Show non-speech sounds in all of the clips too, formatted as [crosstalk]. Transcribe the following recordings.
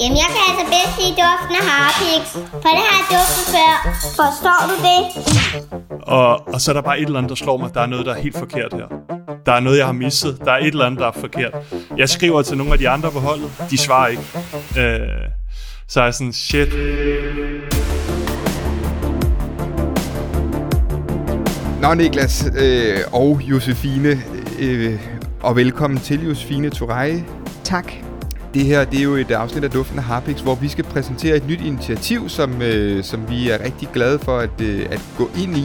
Jamen, jeg kan altså bedst lide duften af harpiks, for det har jeg duftet før. Forstår du det? Og, og så er der bare et eller andet, der slår mig. Der er noget, der er helt forkert her. Der er noget, jeg har misset. Der er et eller andet, der er forkert. Jeg skriver til nogle af de andre på holdet. De svarer ikke. Øh, så er jeg sådan, shit. Nå Niklas øh, og Josefine, øh, og velkommen til Josefine Turej. Tak. Det her det er jo et afsnit af Duften af Harpix, hvor vi skal præsentere et nyt initiativ, som, øh, som vi er rigtig glade for at, øh, at gå ind i.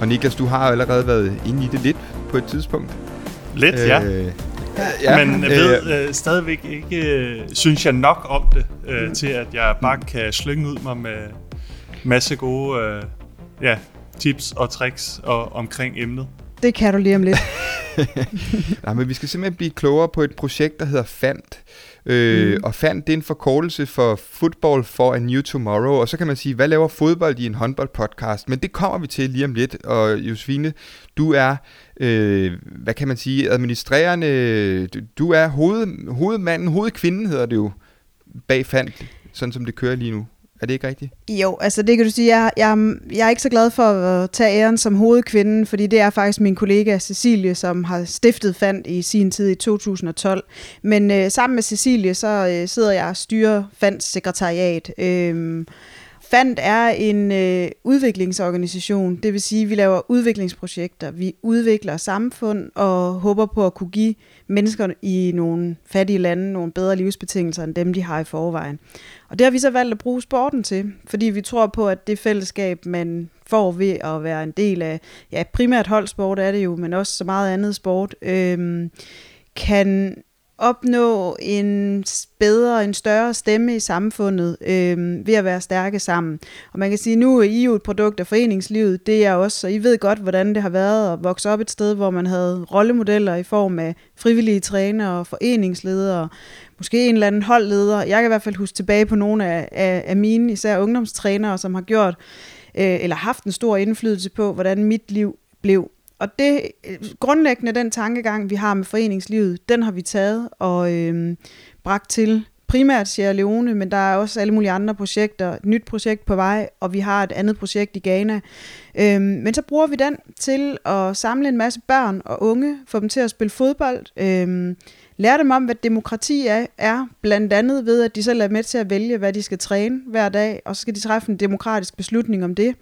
Og Niklas, du har allerede været inde i det lidt på et tidspunkt. Lidt, øh, ja. ja. Men jeg ved øh, stadigvæk ikke, øh, synes jeg nok om det, øh, mm. til at jeg bare kan slynge ud mig med masse gode øh, ja, tips og tricks og, omkring emnet. Det kan du lige om lidt. [laughs] [laughs] Nej, men vi skal simpelthen blive klogere på et projekt, der hedder FANT. Øh, mm. Og FANT, det er en forkortelse for Football for a New Tomorrow. Og så kan man sige, hvad laver fodbold i en håndboldpodcast? Men det kommer vi til lige om lidt. Og Josefine, du er, øh, hvad kan man sige, administrerende, du, du er hoved, hovedmanden, hovedkvinden hedder det jo, bag FANT, sådan som det kører lige nu. Er det ikke rigtigt? Jo, altså det kan du sige. Jeg, jeg, jeg er ikke så glad for at tage æren som hovedkvinden, fordi det er faktisk min kollega Cecilie, som har stiftet FAND i sin tid i 2012. Men øh, sammen med Cecilie, så øh, sidder jeg og styrer FANDs sekretariat. Øh, FAND er en øh, udviklingsorganisation, det vil sige, at vi laver udviklingsprojekter. Vi udvikler samfund og håber på at kunne give mennesker i nogle fattige lande nogle bedre livsbetingelser end dem, de har i forvejen. Og det har vi så valgt at bruge sporten til, fordi vi tror på, at det fællesskab, man får ved at være en del af, ja, primært holdsport er det jo, men også så meget andet sport, øh, kan opnå en bedre, en større stemme i samfundet øh, ved at være stærke sammen. Og man kan sige, at nu er I jo et produkt af foreningslivet, det er også, og I ved godt, hvordan det har været at vokse op et sted, hvor man havde rollemodeller i form af frivillige trænere og foreningsledere, måske en eller anden holdleder. Jeg kan i hvert fald huske tilbage på nogle af, af, af mine, især ungdomstrænere, som har gjort øh, eller haft en stor indflydelse på, hvordan mit liv blev. Og det øh, grundlæggende den tankegang, vi har med foreningslivet, den har vi taget og øh, bragt til primært Sierra Leone, men der er også alle mulige andre projekter. Et nyt projekt på vej, og vi har et andet projekt i Ghana. Øhm, men så bruger vi den til at samle en masse børn og unge, få dem til at spille fodbold, øhm, lære dem om, hvad demokrati er, er, blandt andet ved, at de selv er med til at vælge, hvad de skal træne hver dag, og så skal de træffe en demokratisk beslutning om det.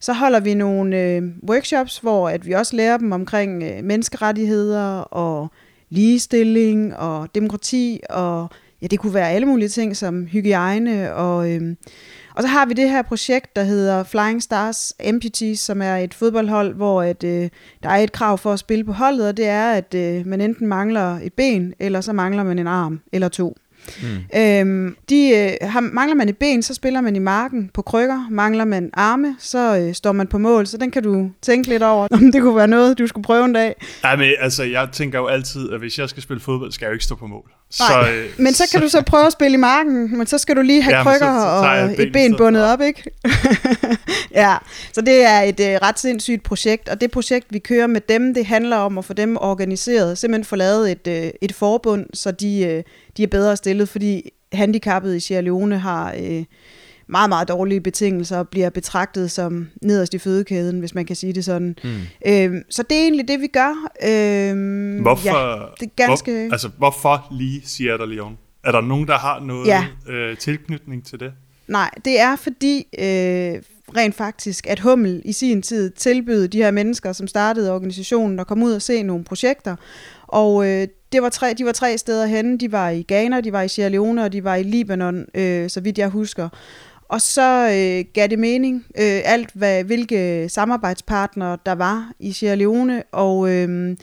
Så holder vi nogle øh, workshops, hvor at vi også lærer dem omkring øh, menneskerettigheder og ligestilling og demokrati og ja, det kunne være alle mulige ting som hygiejne og øhm, og så har vi det her projekt, der hedder Flying Stars Amputees, som er et fodboldhold, hvor at, øh, der er et krav for at spille på holdet, og det er, at øh, man enten mangler et ben, eller så mangler man en arm eller to. Mm. Øhm, de, øh, har, mangler man et ben, så spiller man i marken på krykker. Mangler man arme, så øh, står man på mål. Så den kan du tænke lidt over, [laughs] om det kunne være noget, du skulle prøve en dag. Nej, men altså, jeg tænker jo altid, at hvis jeg skal spille fodbold, skal jeg jo ikke stå på mål. Nej, så, øh, men så kan så... du så prøve at spille i marken, men så skal du lige have ja, krykker så, så og et ben bundet op, ikke? [laughs] ja, så det er et øh, ret sindssygt projekt, og det projekt, vi kører med dem, det handler om at få dem organiseret, simpelthen få lavet et, øh, et forbund, så de, øh, de er bedre stillet, fordi handicappede i Sierra Leone har... Øh, meget, meget dårlige betingelser og bliver betragtet som nederst i fødekæden, hvis man kan sige det sådan. Mm. Øhm, så det er egentlig det, vi gør. Øhm, hvorfor, ja, det er ganske... hvor, altså, hvorfor lige Sierra Leone? Er der nogen, der har noget ja. øh, tilknytning til det? Nej, det er fordi øh, rent faktisk, at Hummel i sin tid tilbød de her mennesker, som startede organisationen, at komme ud og se nogle projekter. Og øh, det var tre, de var tre steder henne. De var i Ghana, de var i Sierra Leone, og de var i Libanon, øh, så vidt jeg husker. Og så øh, gav det mening, øh, alt hvad, hvilke samarbejdspartnere der var i Sierra Leone, og øh,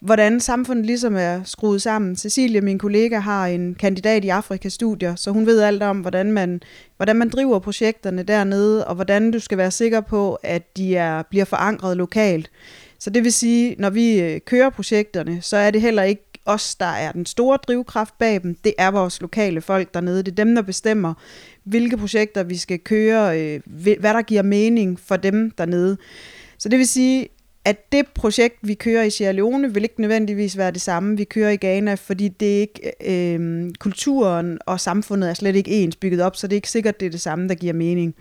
hvordan samfundet ligesom er skruet sammen. Cecilie, min kollega, har en kandidat i Afrikastudier, så hun ved alt om, hvordan man, hvordan man driver projekterne dernede, og hvordan du skal være sikker på, at de er, bliver forankret lokalt. Så det vil sige, når vi øh, kører projekterne, så er det heller ikke os, der er den store drivkraft bag dem. Det er vores lokale folk dernede. Det er dem, der bestemmer, hvilke projekter vi skal køre, øh, hvad der giver mening for dem dernede. Så det vil sige, at det projekt, vi kører i Sierra Leone, vil ikke nødvendigvis være det samme, vi kører i Ghana, fordi det er ikke, øh, kulturen og samfundet er slet ikke ens bygget op, så det er ikke sikkert, det er det samme, der giver mening.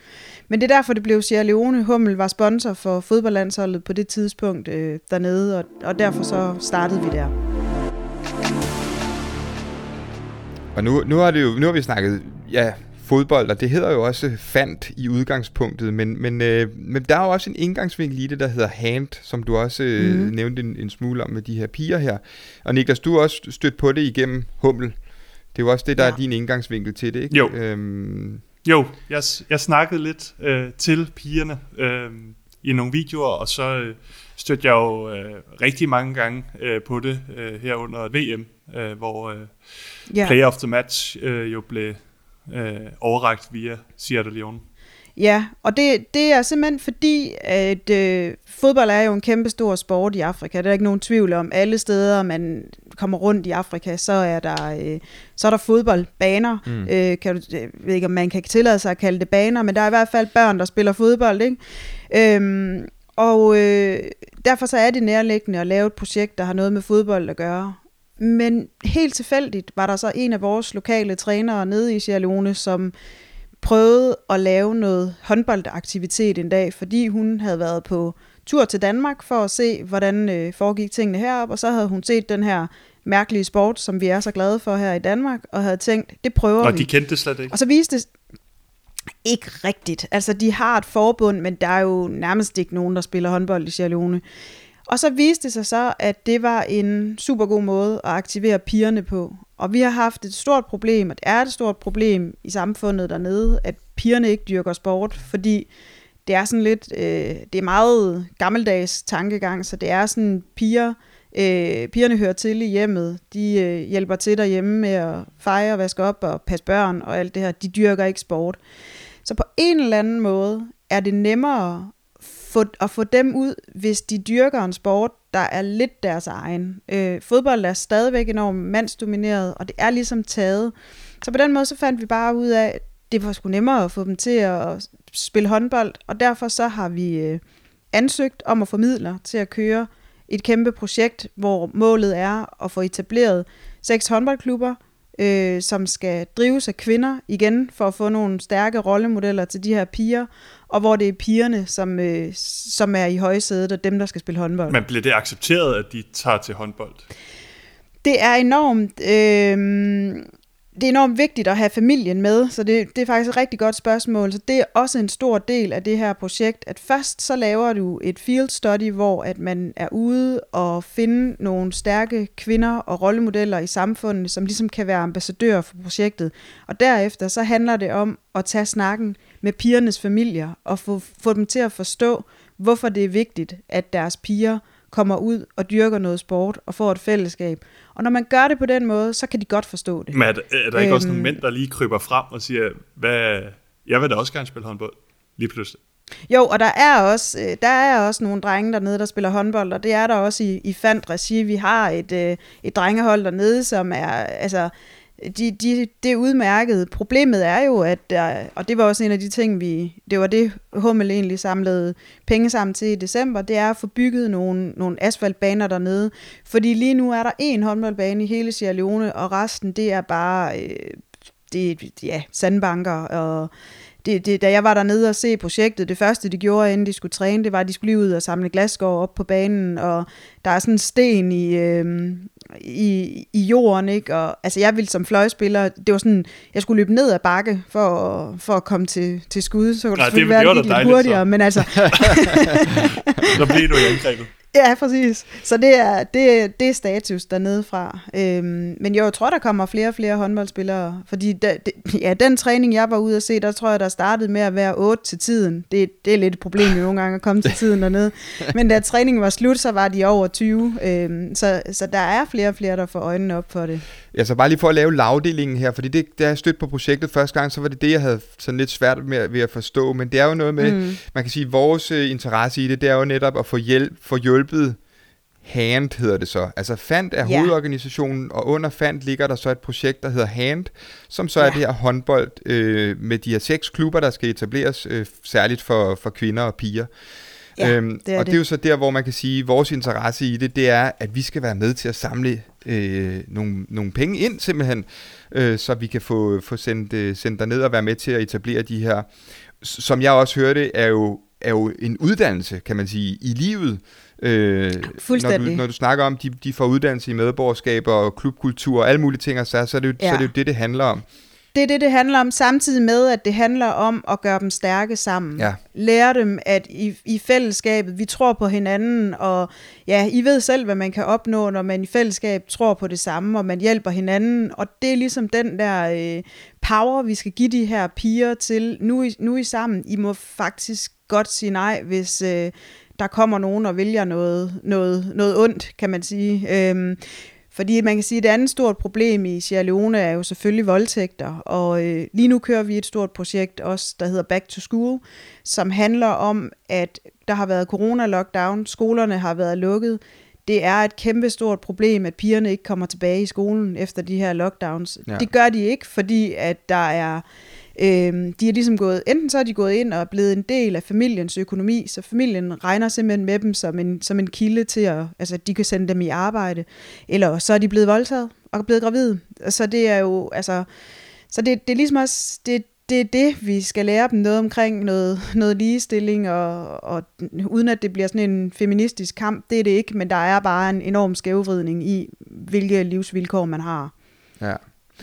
Men det er derfor, det blev Sierra Leone. Hummel var sponsor for fodboldlandsholdet på det tidspunkt øh, dernede, og, og derfor så startede vi der. Og nu, nu, har, det jo, nu har vi snakket ja, fodbold, og det hedder jo også fandt i udgangspunktet, men, men, øh, men der er jo også en indgangsvinkel i det, der hedder hand, som du også øh, mm. nævnte en, en smule om med de her piger her. Og Niklas, du har også stødt på det igennem Hummel. Det er jo også det, der ja. er din indgangsvinkel til det, ikke? Jo. Øhm. Jo, jeg, jeg snakkede lidt øh, til pigerne øh, i nogle videoer, og så øh, stødte jeg jo øh, rigtig mange gange øh, på det øh, her under VM, øh, hvor øh, yeah. Player of the Match øh, jo blev øh, overragt via Sierra Leone. Ja, og det, det er simpelthen fordi, at øh, fodbold er jo en kæmpe stor sport i Afrika. Der er ikke nogen tvivl om. Alle steder, man kommer rundt i Afrika, så er der, øh, så er der fodboldbaner. Mm. Øh, kan du, jeg ved ikke, om man kan tillade sig at kalde det baner, men der er i hvert fald børn, der spiller fodbold. Ikke? Øhm, og øh, derfor så er det nærliggende at lave et projekt, der har noget med fodbold at gøre. Men helt tilfældigt var der så en af vores lokale trænere nede i Sierra som prøvede at lave noget håndboldaktivitet en dag, fordi hun havde været på tur til Danmark for at se, hvordan øh, foregik tingene heroppe, og så havde hun set den her mærkelige sport, som vi er så glade for her i Danmark, og havde tænkt, det prøver og vi. Og de kendte det slet ikke. Og så viste det ikke rigtigt. Altså, de har et forbund, men der er jo nærmest ikke nogen, der spiller håndbold i Sierra Leone. Og så viste det sig så, at det var en super god måde at aktivere pigerne på. Og vi har haft et stort problem, og det er et stort problem i samfundet dernede, at pigerne ikke dyrker sport, fordi det er sådan lidt, øh, det er meget gammeldags tankegang, så det er sådan piger, øh, pigerne hører til i hjemmet, de øh, hjælper til derhjemme med at fejre, vaske op og passe børn og alt det her, de dyrker ikke sport. Så på en eller anden måde er det nemmere få, at få dem ud, hvis de dyrker en sport, der er lidt deres egen. Øh, fodbold er stadigvæk enormt mandsdomineret, og det er ligesom taget. Så på den måde så fandt vi bare ud af, at det var sgu nemmere at få dem til at spille håndbold, og derfor så har vi øh, ansøgt om at få midler til at køre et kæmpe projekt, hvor målet er at få etableret seks håndboldklubber, øh, som skal drives af kvinder igen, for at få nogle stærke rollemodeller til de her piger, og hvor det er pigerne, som, øh, som er i højsædet, og dem, der skal spille håndbold. Men bliver det accepteret, at de tager til håndbold? Det er enormt... Øh, det er enormt vigtigt at have familien med, så det, det er faktisk et rigtig godt spørgsmål. Så det er også en stor del af det her projekt, at først så laver du et field study, hvor at man er ude og finde nogle stærke kvinder og rollemodeller i samfundet, som ligesom kan være ambassadører for projektet. Og derefter så handler det om at tage snakken med pigernes familier og få, få dem til at forstå, hvorfor det er vigtigt, at deres piger kommer ud og dyrker noget sport og får et fællesskab. Og når man gør det på den måde, så kan de godt forstå det. Men er der, er der ikke øhm, også nogle mænd, der lige kryber frem og siger, hvad, jeg vil da også gerne spille håndbold, lige pludselig? Jo, og der er også øh, der er også nogle drenge dernede, der spiller håndbold, og det er der også i, i Fandt regi. Vi har et, øh, et drengehold dernede, som er, altså, de, de, det er udmærket. Problemet er jo, at der, og det var også en af de ting, vi, det var det Hummel egentlig samlede penge sammen til i december, det er at få bygget nogle, nogle asfaltbaner dernede. Fordi lige nu er der en håndboldbane i hele Sierra Leone, og resten det er bare øh, det, ja, sandbanker og det, det, da jeg var dernede og se projektet, det første de gjorde, inden de skulle træne, det var, at de skulle lige ud og samle glasgård op på banen, og der er sådan en sten i, øh, i, i jorden, ikke? Og, altså jeg ville som fløjspiller, det var sådan, jeg skulle løbe ned ad bakke for, for at komme til, til skud, så kunne det selvfølgelig være lidt hurtigere, så. men altså... [laughs] så blev du i angrebet. [laughs] Ja, præcis. Så det er, det, det er status dernede fra. Øhm, men jo, jeg tror, der kommer flere og flere håndboldspillere. Fordi da, det, ja, den træning, jeg var ude at se, der tror jeg, der startede med at være 8 til tiden. Det, det er lidt et problem nogle gange at komme til tiden dernede. [laughs] Men da træningen var slut, så var de over 20. Øhm, så, så der er flere og flere, der får øjnene op for det. Ja, så bare lige for at lave lavdelingen her, fordi det, da jeg stødte på projektet første gang, så var det det, jeg havde sådan lidt svært med ved at forstå. Men det er jo noget med, mm. man kan sige, vores uh, interesse i det, det er jo netop at få hjælp, få hjulpet HAND hedder det så. Altså FAND er ja. hovedorganisationen, og under FAND ligger der så et projekt, der hedder HAND, som så ja. er det her håndbold øh, med de her seks klubber, der skal etableres, øh, særligt for, for kvinder og piger. Ja, øhm, det og det. det er jo så der, hvor man kan sige, at vores interesse i det, det er, at vi skal være med til at samle øh, nogle, nogle penge ind simpelthen, øh, så vi kan få, få sendt, øh, sendt ned og være med til at etablere de her, som jeg også hørte, er jo, er jo en uddannelse, kan man sige, i livet. Øh, når, du, når du snakker om, de, de får uddannelse i medborgerskab og klubkultur og alle mulige ting, og så, så, er det jo, ja. så er det jo det, det handler om. Det er det, det handler om, samtidig med, at det handler om at gøre dem stærke sammen. Ja. Lære dem, at i, i fællesskabet, vi tror på hinanden, og ja, I ved selv, hvad man kan opnå, når man i fællesskab tror på det samme, og man hjælper hinanden, og det er ligesom den der øh, power, vi skal give de her piger til, nu, nu er I sammen, I må faktisk godt sige nej, hvis... Øh, der kommer nogen og vælger noget, noget, noget ondt, kan man sige. Øhm, fordi man kan sige, at et andet stort problem i Sierra Leone er jo selvfølgelig voldtægter, og øh, lige nu kører vi et stort projekt også, der hedder Back to School, som handler om, at der har været corona-lockdown, skolerne har været lukket. Det er et kæmpe stort problem, at pigerne ikke kommer tilbage i skolen efter de her lockdowns. Ja. Det gør de ikke, fordi at der er Øh, de er ligesom gået, enten så er de gået ind og blevet en del af familiens økonomi, så familien regner simpelthen med dem som en, som en kilde til, at altså, de kan sende dem i arbejde, eller så er de blevet voldtaget og blevet gravide. Så det er jo, altså, så det, det er ligesom også, det, det er det, vi skal lære dem noget omkring, noget, noget ligestilling, og, og uden at det bliver sådan en feministisk kamp, det er det ikke, men der er bare en enorm skævvridning i, hvilke livsvilkår man har. Ja.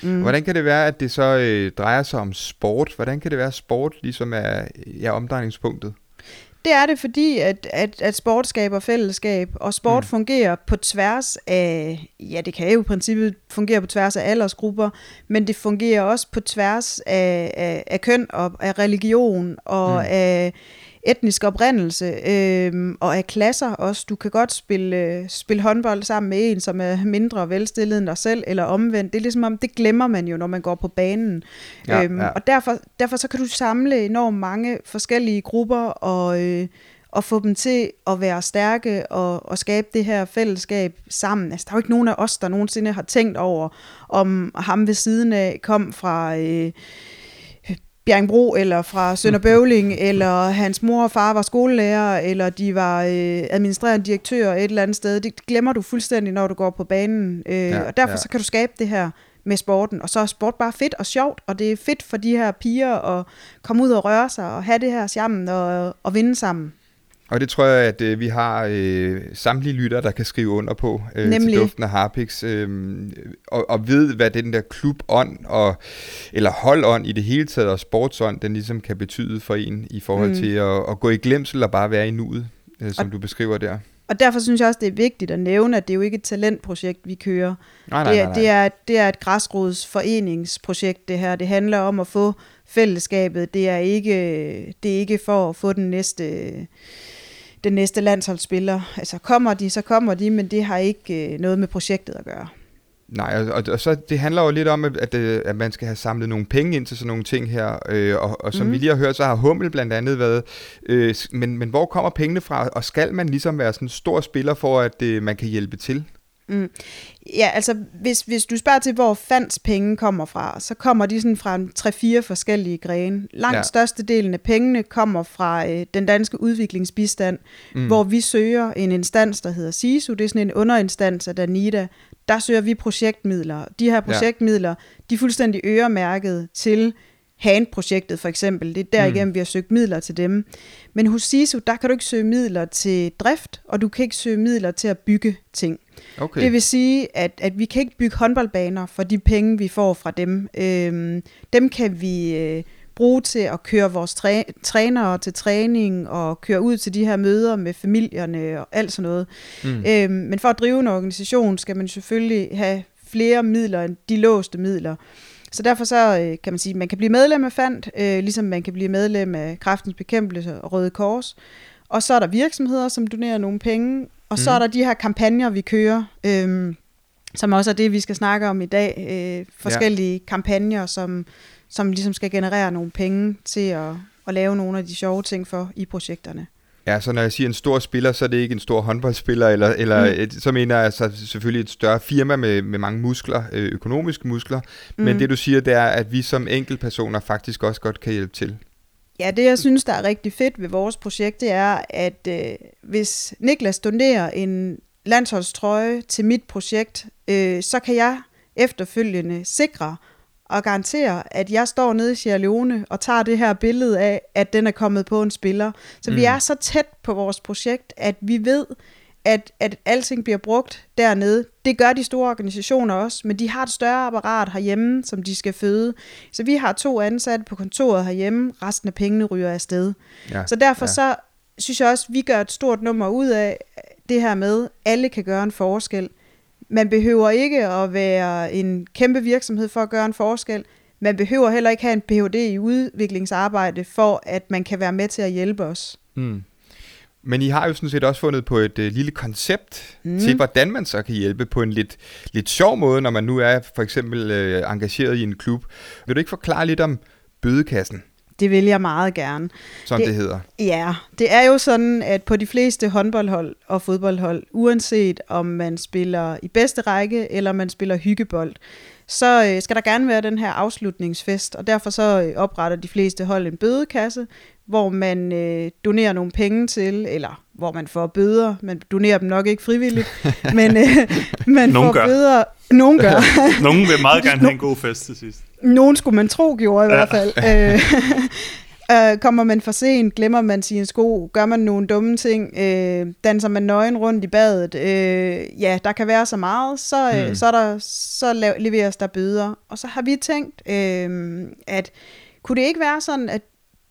Mm. Hvordan kan det være, at det så øh, drejer sig om sport? Hvordan kan det være, at sport ligesom er ja, omdrejningspunktet? Det er det, fordi at, at, at sport skaber fællesskab, og sport mm. fungerer på tværs af, ja det kan jo i princippet fungere på tværs af aldersgrupper, men det fungerer også på tværs af, af, af køn og af religion og mm. af etnisk oprindelse øh, og af klasser også. Du kan godt spille, øh, spille håndbold sammen med en, som er mindre velstillet end dig selv, eller omvendt. Det er ligesom om, det glemmer man jo, når man går på banen. Ja, øhm, ja. Og derfor, derfor så kan du samle enormt mange forskellige grupper og... Øh, og få dem til at være stærke og, og skabe det her fællesskab sammen. Altså, der er jo ikke nogen af os, der nogensinde har tænkt over, om ham ved siden af kom fra... Øh, Bjergbro, eller fra Sønderbøvling, eller hans mor og far var skolelærer, eller de var øh, administrerende direktør et eller andet sted. Det glemmer du fuldstændig, når du går på banen. Øh, ja, og derfor ja. så kan du skabe det her med sporten. Og så er sport bare fedt og sjovt, og det er fedt for de her piger at komme ud og røre sig, og have det her sammen og, og vinde sammen. Og det tror jeg, at øh, vi har øh, samtlige lytter, der kan skrive under på øh, Nemlig. til duften af Harpix, øh, og, og ved, hvad den der klubånd, og, eller holdånd i det hele taget, og sportsånd, den ligesom kan betyde for en, i forhold mm. til at, at gå i glemsel og bare være i nuet, øh, som og, du beskriver der. Og derfor synes jeg også, det er vigtigt at nævne, at det er jo ikke et talentprojekt, vi kører. Nej, nej, det, er, nej, nej. Det, er, det er et græsrodsforeningsprojekt, det her. Det handler om at få fællesskabet. Det er ikke, det er ikke for at få den næste den næste landsholdsspiller. Altså kommer de, så kommer de, men det har ikke øh, noget med projektet at gøre. Nej, og, og så det handler jo lidt om, at, at, øh, at man skal have samlet nogle penge ind til sådan nogle ting her, øh, og, og som mm. vi lige har hørt, så har Hummel blandt andet været, øh, men, men hvor kommer pengene fra, og skal man ligesom være sådan en stor spiller for, at øh, man kan hjælpe til? Mm. Ja, altså hvis, hvis du spørger til, hvor fands penge kommer fra, så kommer de sådan fra tre-fire forskellige grene. Langt ja. størstedelen af pengene kommer fra øh, den danske udviklingsbistand, mm. hvor vi søger en instans, der hedder SISU. Det er sådan en underinstans af Danida. Der søger vi projektmidler. De her projektmidler, ja. de er fuldstændig øremærket til HAND-projektet for eksempel. Det er derigennem, mm. vi har søgt midler til dem. Men hos SISU, der kan du ikke søge midler til drift, og du kan ikke søge midler til at bygge ting. Okay. Det vil sige, at, at vi kan ikke bygge håndboldbaner for de penge, vi får fra dem. Øhm, dem kan vi øh, bruge til at køre vores træ, trænere til træning og køre ud til de her møder med familierne og alt sådan noget. Mm. Øhm, men for at drive en organisation, skal man selvfølgelig have flere midler end de låste midler. Så derfor så øh, kan man sige, at man kan blive medlem af FAND, øh, ligesom man kan blive medlem af Kraftens Bekæmpelse og Røde Kors. Og så er der virksomheder, som donerer nogle penge, og så mm. er der de her kampagner, vi kører, øh, som også er det, vi skal snakke om i dag. Øh, forskellige ja. kampagner, som, som ligesom skal generere nogle penge til at, at lave nogle af de sjove ting for i projekterne. Ja, så når jeg siger en stor spiller, så er det ikke en stor håndboldspiller, eller, eller mm. et, så mener jeg så selvfølgelig et større firma med, med mange muskler, øh, økonomiske muskler. Mm. Men det du siger, det er, at vi som enkeltpersoner faktisk også godt kan hjælpe til. Ja, det jeg synes, der er rigtig fedt ved vores projekt, det er, at øh, hvis Niklas donerer en landsholdstrøje til mit projekt, øh, så kan jeg efterfølgende sikre og garantere, at jeg står nede i Sierra Leone og tager det her billede af, at den er kommet på en spiller. Så mm. vi er så tæt på vores projekt, at vi ved, at, at alting bliver brugt dernede. Det gør de store organisationer også, men de har et større apparat herhjemme, som de skal føde. Så vi har to ansatte på kontoret herhjemme, resten af pengene ryger afsted. Ja, så derfor ja. så synes jeg også, at vi gør et stort nummer ud af det her med, at alle kan gøre en forskel. Man behøver ikke at være en kæmpe virksomhed for at gøre en forskel. Man behøver heller ikke have en Ph.D. i udviklingsarbejde for, at man kan være med til at hjælpe os. Mm. Men I har jo sådan set også fundet på et øh, lille koncept mm. til, hvordan man så kan hjælpe på en lidt, lidt sjov måde, når man nu er for eksempel øh, engageret i en klub. Vil du ikke forklare lidt om bødekassen? Det vil jeg meget gerne. Som det, det hedder. Ja, det er jo sådan, at på de fleste håndboldhold og fodboldhold, uanset om man spiller i bedste række, eller man spiller hyggebold, så øh, skal der gerne være den her afslutningsfest, og derfor så øh, opretter de fleste hold en bødekasse, hvor man øh, donerer nogle penge til, eller hvor man får bøder. Man donerer dem nok ikke frivilligt, [laughs] men øh, man Nogen får gør. bøder. Nogen gør. [laughs] Nogen vil meget gerne have en god fest til sidst. Nogen skulle man tro gjorde i ja. hvert fald. [laughs] Øh, øh, kommer man for sent, glemmer man sine sko, gør man nogle dumme ting, øh, danser man nøgen rundt i badet, øh, ja, der kan være så meget, så, øh, mm. så, er der, så leveres der bøder. Og så har vi tænkt, øh, at kunne det ikke være sådan, at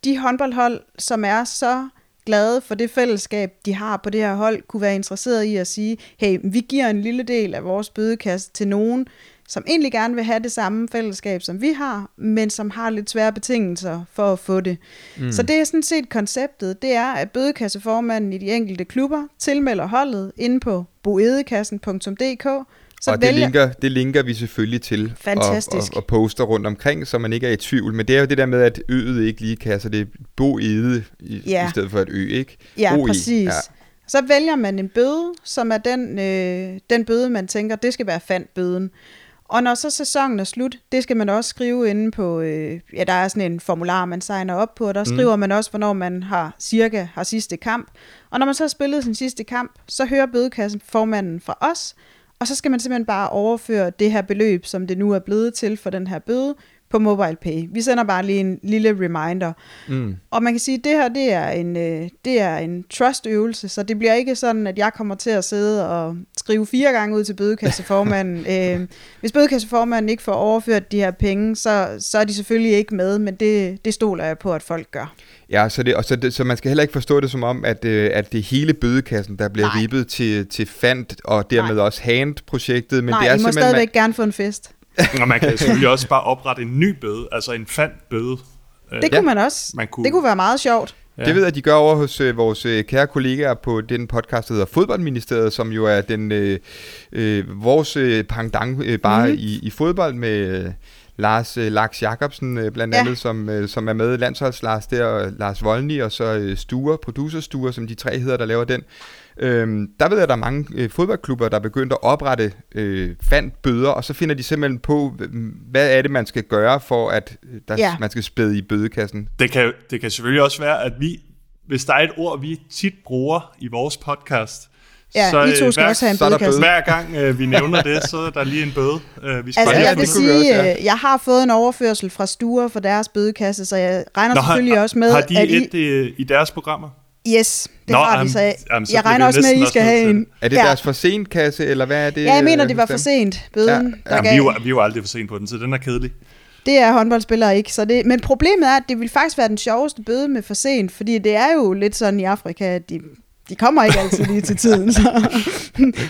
de håndboldhold, som er så glade for det fællesskab, de har på det her hold, kunne være interesseret i at sige, hey, vi giver en lille del af vores bødekasse til nogen, som egentlig gerne vil have det samme fællesskab, som vi har, men som har lidt svære betingelser for at få det. Mm. Så det er sådan set konceptet, det er, at bødekasseformanden i de enkelte klubber tilmelder holdet inde på boedekassen.dk, så og vælger... det, linker, det linker vi selvfølgelig til Fantastisk. Og, og, og poster rundt omkring, så man ikke er i tvivl. Men det er jo det der med, at øet ikke lige kan, så det er bo ede i, ja. i stedet for et ø, ikke? Ja, bo præcis. Ja. Så vælger man en bøde, som er den, øh, den bøde, man tænker, det skal være fandt bøden. Og når så sæsonen er slut, det skal man også skrive inde på, øh, ja, der er sådan en formular, man signer op på, og der mm. skriver man også, hvornår man har cirka har sidste kamp. Og når man så har spillet sin sidste kamp, så hører bødekassen formanden fra os, og så skal man simpelthen bare overføre det her beløb, som det nu er blevet til for den her bøde, på MobilePay. Vi sender bare lige en lille reminder. Mm. Og man kan sige, at det her det er en, øh, det er en trust-øvelse, så det bliver ikke sådan, at jeg kommer til at sidde og skrive fire gange ud til bødekasseformanden. [laughs] øh, hvis bødekasseformanden ikke får overført de her penge, så, så er de selvfølgelig ikke med, men det, det stoler jeg på, at folk gør. Ja, så, det, og så, det, så man skal heller ikke forstå det som om, at, øh, at det hele bødekassen, der bliver Nej. ribbet til, til fandt, og dermed Nej. også hand-projektet. Men Nej, det er I må stadigvæk man... gerne få en fest. Og man kan selvfølgelig også bare oprette en ny bøde, altså en fandt bøde. Det øh, kunne ja. man også. Man kunne... Det kunne være meget sjovt. Ja. Det ved jeg, at de gør over hos øh, vores øh, kære kollegaer på den podcast, der hedder Fodboldministeriet, som jo er den øh, øh, vores øh, pangdang øh, bare mm-hmm. i, i fodbold med... Øh, Lars øh, Lars Jacobsen øh, blandt ja. andet, som, øh, som er med landsholds Lars der, og Lars Voldny, og så øh, Stuer, producer Stuer, som de tre hedder, der laver den. Øhm, der ved jeg, at der er mange øh, fodboldklubber, der er begyndt at oprette øh, fandt bøder, og så finder de simpelthen på, hvad er det, man skal gøre for, at øh, der, ja. man skal spæde i bødekassen. Det kan, det kan selvfølgelig også være, at vi, hvis der er et ord, vi tit bruger i vores podcast, Ja, så, I to skal hver, også have en bødekasse. Hver gang øh, vi nævner det, så er der lige en bøde. Øh, vi skal altså, jeg vil sige, også, ja. Øh, jeg har fået en overførsel fra Stuer for deres bødekasse, så jeg regner Nå, selvfølgelig har, også med, Har de at et I, i deres programmer? Yes, det Nå, har de, så jeg, jamen, så jeg regner også med, at I skal have en. Er det ja. deres for sent kasse, eller hvad er det? Ja, jeg mener, det var for sent, bøden. Ja. ja. vi, er jo, vi er jo aldrig for sent på den, så den er kedelig. Det er håndboldspillere ikke. Så det, men problemet er, at det vil faktisk være den sjoveste bøde med for sent, fordi det er jo lidt sådan i Afrika, at de de kommer ikke altid lige til tiden, [laughs] så,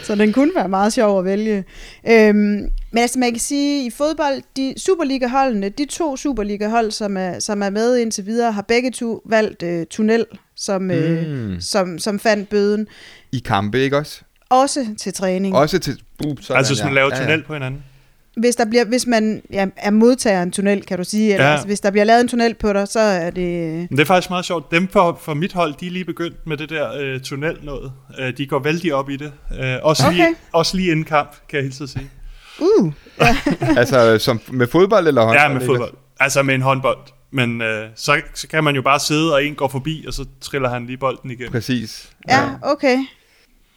så den kunne være meget sjov at vælge. Øhm, men altså man kan sige, i fodbold, de Superliga-holdene, de to Superliga-hold, som er, som er med indtil videre, har begge to valgt øh, tunnel, som, øh, mm. øh, som, som fandt bøden. I kampe, ikke også? Også til træning. Også til... Uh, sådan, altså hvis man laver tunnel ja, ja. på hinanden? hvis der bliver, hvis man ja, er modtager en tunnel, kan du sige, eller ja. altså, hvis der bliver lavet en tunnel på dig, så er det... Men det er faktisk meget sjovt. Dem for, for mit hold, de er lige begyndt med det der øh, tunnel noget. Øh, de går vældig op i det. Øh, også, okay. lige, også lige inden kamp, kan jeg hilse at sige. Uh, ja. [laughs] altså som med fodbold eller håndbold? Ja, med fodbold. Altså med en håndbold. men øh, så, så kan man jo bare sidde, og en går forbi, og så triller han lige bolden igen. Præcis. Ja, okay.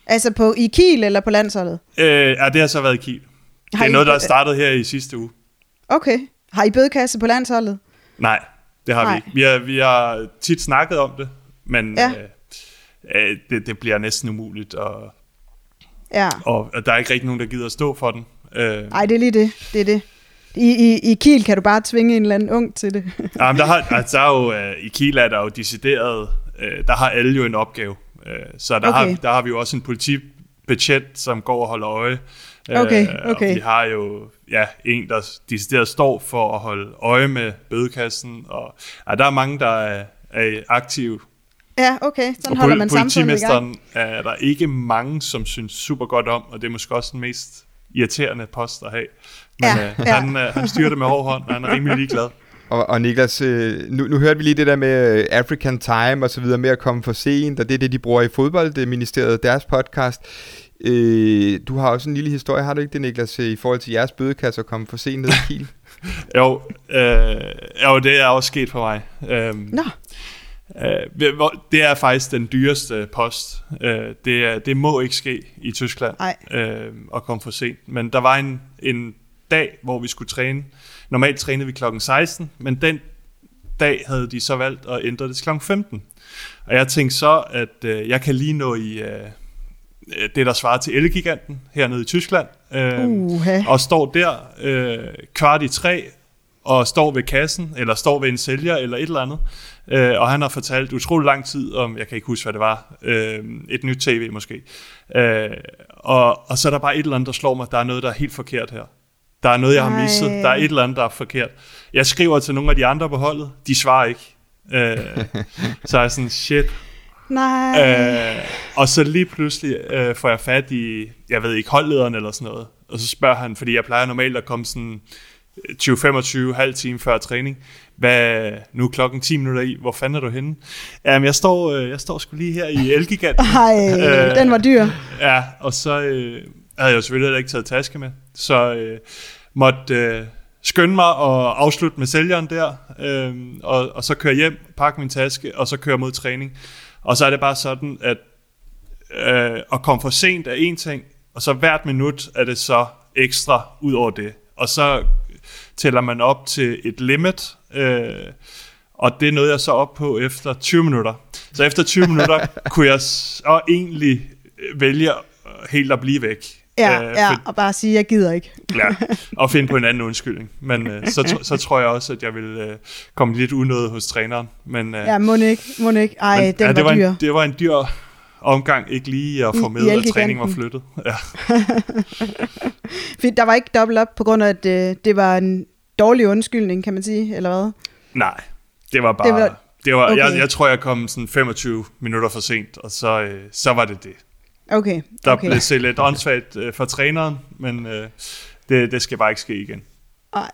Altså på, i Kiel eller på landsholdet? Øh, ja, det har så været i Kiel. Det Har er I- noget, der er startet her i sidste uge. Okay. Har I bødekasse på landsholdet? Nej, det har Nej. vi ikke. Vi har, vi har tit snakket om det, men Ja. øh, øh, det, det bliver næsten umuligt, og, Ja. og, og der er ikke rigtig nogen, der gider at stå for den. Øh, Nej, det er lige det. Det er det. I, i, I Kiel kan du bare tvinge en eller anden ung til det. [laughs] Jamen, der har, altså, der er jo, øh, I Kiel er der jo decideret, øh, der har alle jo en opgave. Øh, så der, Okay. har, der har vi jo også en politibetjent, som går og holder øje. Øh, Okay, Og okay. vi har jo ja, en, der decideret står for at holde øje med bødekassen. Og ja, der er mange, der er, er aktive. ja, okay. Sådan og holder man samfundet i gang. er der ikke mange, som synes super godt om, og det er måske også den mest irriterende post at have. Men Ja, øh, ja. han, øh, han styrer det med hård hånd, og han er rimelig ligeglad. Og, og Niklas, øh, nu, nu hørte vi lige det der med øh, African Time og så videre med at komme for sent, og det er det, de bruger i fodboldministeriet, deres podcast. Øh, du har også en lille historie, har du ikke det, Niklas, i forhold til jeres bødekasse at komme for sent ned i Kiel? [laughs] Jo, øh, jo, det er også sket for mig. Øhm, Nå, hvor- det er faktisk den dyreste post. Øh, det, er, det må ikke ske i Tyskland øh, at komme for sent. Men der var en, en dag, hvor vi skulle træne. Normalt trænede vi klokken 16, men den dag havde de så valgt at ændre det til klokken 15. Og jeg tænkte så, at øh, jeg kan lige nå i øh, det, der svarer til Elgiganten hernede i Tyskland. Øh, uha. og står der øh, kvart i tre, og står ved kassen, eller står ved en sælger, eller et eller andet. Øh, og han har fortalt utrolig lang tid om, jeg kan ikke huske, hvad det var, øh, et nyt tv måske. Øh, og, og så er der bare et eller andet, der slår mig, der er noget, der er helt forkert her. Der er noget, jeg har misset. Der er et eller andet, der er forkert. Jeg skriver til nogle af de andre på holdet, de svarer ikke. Øh, så er jeg sådan, shit, Nej. Øh, og så lige pludselig øh, får jeg fat i, jeg ved ikke, holdlederen eller sådan noget. Og så spørger han, fordi jeg plejer normalt at komme sådan 20-25, halv time før træning. Hvad, nu er klokken 10 minutter i, hvor fanden er du henne? Jamen, jeg står, øh, jeg står sgu lige her i Elgiganten. [laughs] Ej, Øh, den var dyr. Ja, og så øh, havde jeg jo selvfølgelig heller ikke taget taske med. Så øh, måtte øh, skynde mig og afslutte med sælgeren der, øh, og, og så køre hjem, pakke min taske, og så køre mod træning. Og så er det bare sådan, at øh, at komme for sent er en ting, og så hvert minut er det så ekstra ud over det. Og så tæller man op til et limit, øh, og det nåede jeg så op på efter 20 minutter. Så efter 20 minutter [laughs] kunne jeg så egentlig vælge helt at blive væk. Ja, Øh, ja, for- og bare sige, jeg gider ikke. ja, og [laughs] finde på en anden undskyldning. Men øh, så, så tror jeg også, at jeg vil øh, komme lidt unødet hos træneren. Men, øh, Ja, må ikke, må ikke. Ej, men, den ja, det var dyr. En, det var en dyr omgang, ikke lige at få med, at træningen var flyttet. Ja. [laughs] Der var ikke dobbelt op, på grund af, at øh, det var en dårlig undskyldning, kan man sige, eller hvad? Nej, det var bare... Det var- det var, okay. jeg, jeg tror, jeg kom sådan 25 minutter for sent, og så, øh, så var det det. Okay, Der okay. blev set lidt åndssvagt øh, for træneren, men øh, det, det skal bare ikke ske igen. Ej.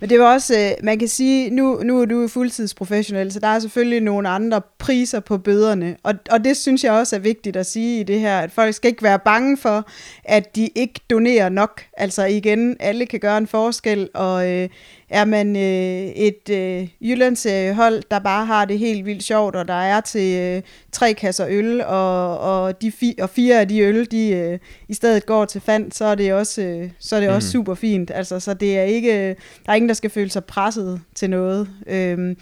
Men det var også, øh, man kan sige, nu, nu er du fuldtidsprofessionel, så der er selvfølgelig nogle andre priser på bøderne. Og, og det synes jeg også er vigtigt at sige i det her, at folk skal ikke være bange for, at de ikke donerer nok. Altså igen, alle kan gøre en forskel, og øh, er man øh, et øh, Jyllands øh, hold, der bare har det helt vildt sjovt, og der er til øh, tre kasser øl, og, og, de fi, og fire af de øl, de øh, i stedet går til fand, så er det også, øh, så er det også super fint. Altså, så det er ikke, der er ingen, der skal føle sig presset til noget. Øhm,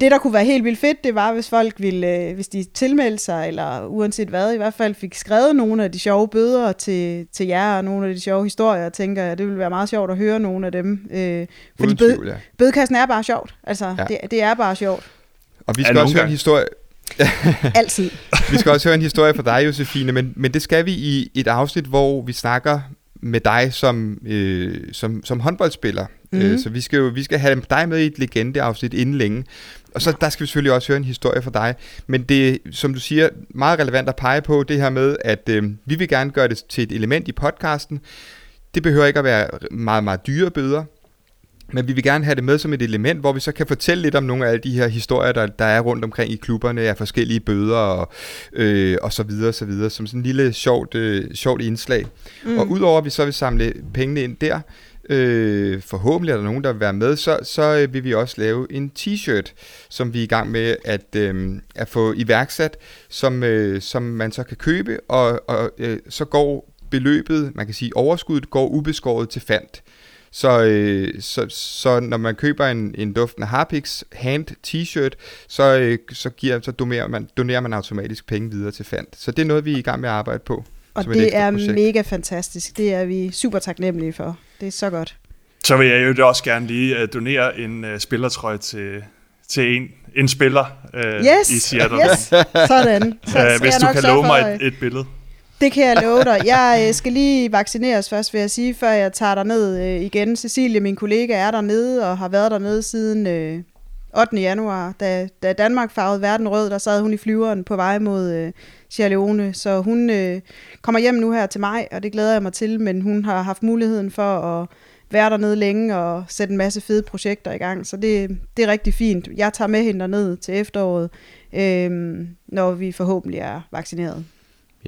det, der kunne være helt vildt fedt, det var, hvis folk ville, øh, hvis de tilmeldte sig, eller uanset hvad, i hvert fald fik skrevet nogle af de sjove bøder til, til jer, og nogle af de sjove historier, tænker jeg. Det ville være meget sjovt at høre nogle af dem. Øh, fordi Uden bød, tvivl, ja. bødekassen er bare sjovt. Altså, Ja. ja. det, det er bare sjovt. Og vi Ja, skal nogle også høre en historie, [laughs] [laughs] Altid. vi skal også høre en historie fra dig, Josefine, men, men det skal vi i et afsnit, hvor vi snakker med dig som, øh, som, som håndboldspiller. Mm. Øh, så vi skal jo vi skal have dig med i et legendeafsnit inden længe. Og så der skal vi selvfølgelig også høre en historie fra dig. Men det, som du siger, meget relevant at pege på, det her med, at øh, vi vil gerne gøre det til et element i podcasten. Det behøver ikke at være meget, meget dyre bøder. Men vi vil gerne have det med som et element, hvor vi så kan fortælle lidt om nogle af alle de her historier, der, der er rundt omkring i klubberne af forskellige bøder og, øh, og så videre, så videre, som sådan en lille sjovt, øh, sjovt indslag. Mm. Og udover at vi så vil samle pengene ind der, øh, forhåbentlig er der nogen, der vil være med, så, så øh, vil vi også lave en t-shirt, som vi er i gang med at, øh, at få iværksat, som, øh, som man så kan købe, og, og øh, så går beløbet, man kan sige overskuddet, går ubeskåret til fandt. Så, øh, så, så når man køber en, en duftende Harpix hand t-shirt, så, øh, så, giver, så donerer, man, donerer man automatisk penge videre til fandt. Så det er noget, vi er i gang med at arbejde på. Og det er projekt. mega fantastisk. Det er vi super taknemmelige for. Det er så godt. Så vil jeg jo også gerne lige uh, donere en uh, spillertrøje til, til en, en spiller uh, yes, i Seattle. Yes, sådan. [laughs] Så, uh, hvis du kan love mig et, et billede. Det kan jeg [laughs] love dig. Jeg skal lige vaccineres først, vil jeg sige, før jeg tager dig ned igen. Cecilie, min kollega, er dernede og har været dernede siden 8. januar. Da, da Danmark farvede verden rød, der sad hun i flyveren på vej mod Sierra Leone. Så hun øh, kommer hjem nu her til mig, og det glæder jeg mig til, men hun har haft muligheden for at være dernede længe og sætte en masse fede projekter i gang, så det, det er rigtig fint. Jeg tager med hende ned til efteråret, øh, når vi forhåbentlig er vaccineret.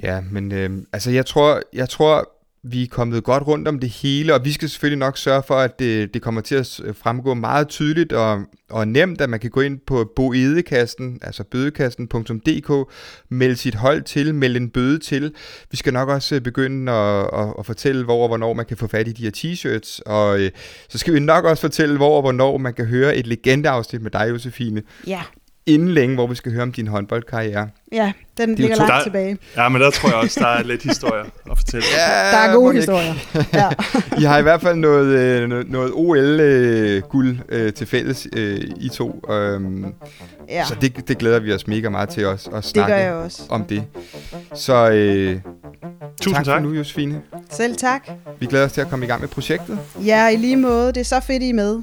Ja, men øh, altså jeg tror, jeg tror vi er kommet godt rundt om det hele, og vi skal selvfølgelig nok sørge for, at det, det kommer til at øh, fremgå meget tydeligt og, og nemt, at man kan gå ind på boedekassen, altså bødekassen.dk, melde sit hold til, melde en bøde til. Vi skal nok også øh, begynde at, at, at fortælle, hvor og hvornår man kan få fat i de her t-shirts, og øh, så skal vi nok også fortælle, hvor og hvornår man kan høre et legendeafsnit med dig, Josefine. Ja inden længe, hvor vi skal høre om din håndboldkarriere. Ja, den ligger langt der, tilbage. Ja, men der tror jeg også, der er lidt historier at fortælle. Ja, der er gode historier. [laughs] Ja. I har i hvert fald noget, øh, noget, noget OL-guld øh, til fælles, øh, I to. Øhm, ja. Så det, det glæder vi os mega meget til os at snakke det også. om det. Så øh, Tusind tak, tak for nu, Josefine. Selv tak. Vi glæder os til at komme i gang med projektet. Ja, i lige måde. Det er så fedt, I er med.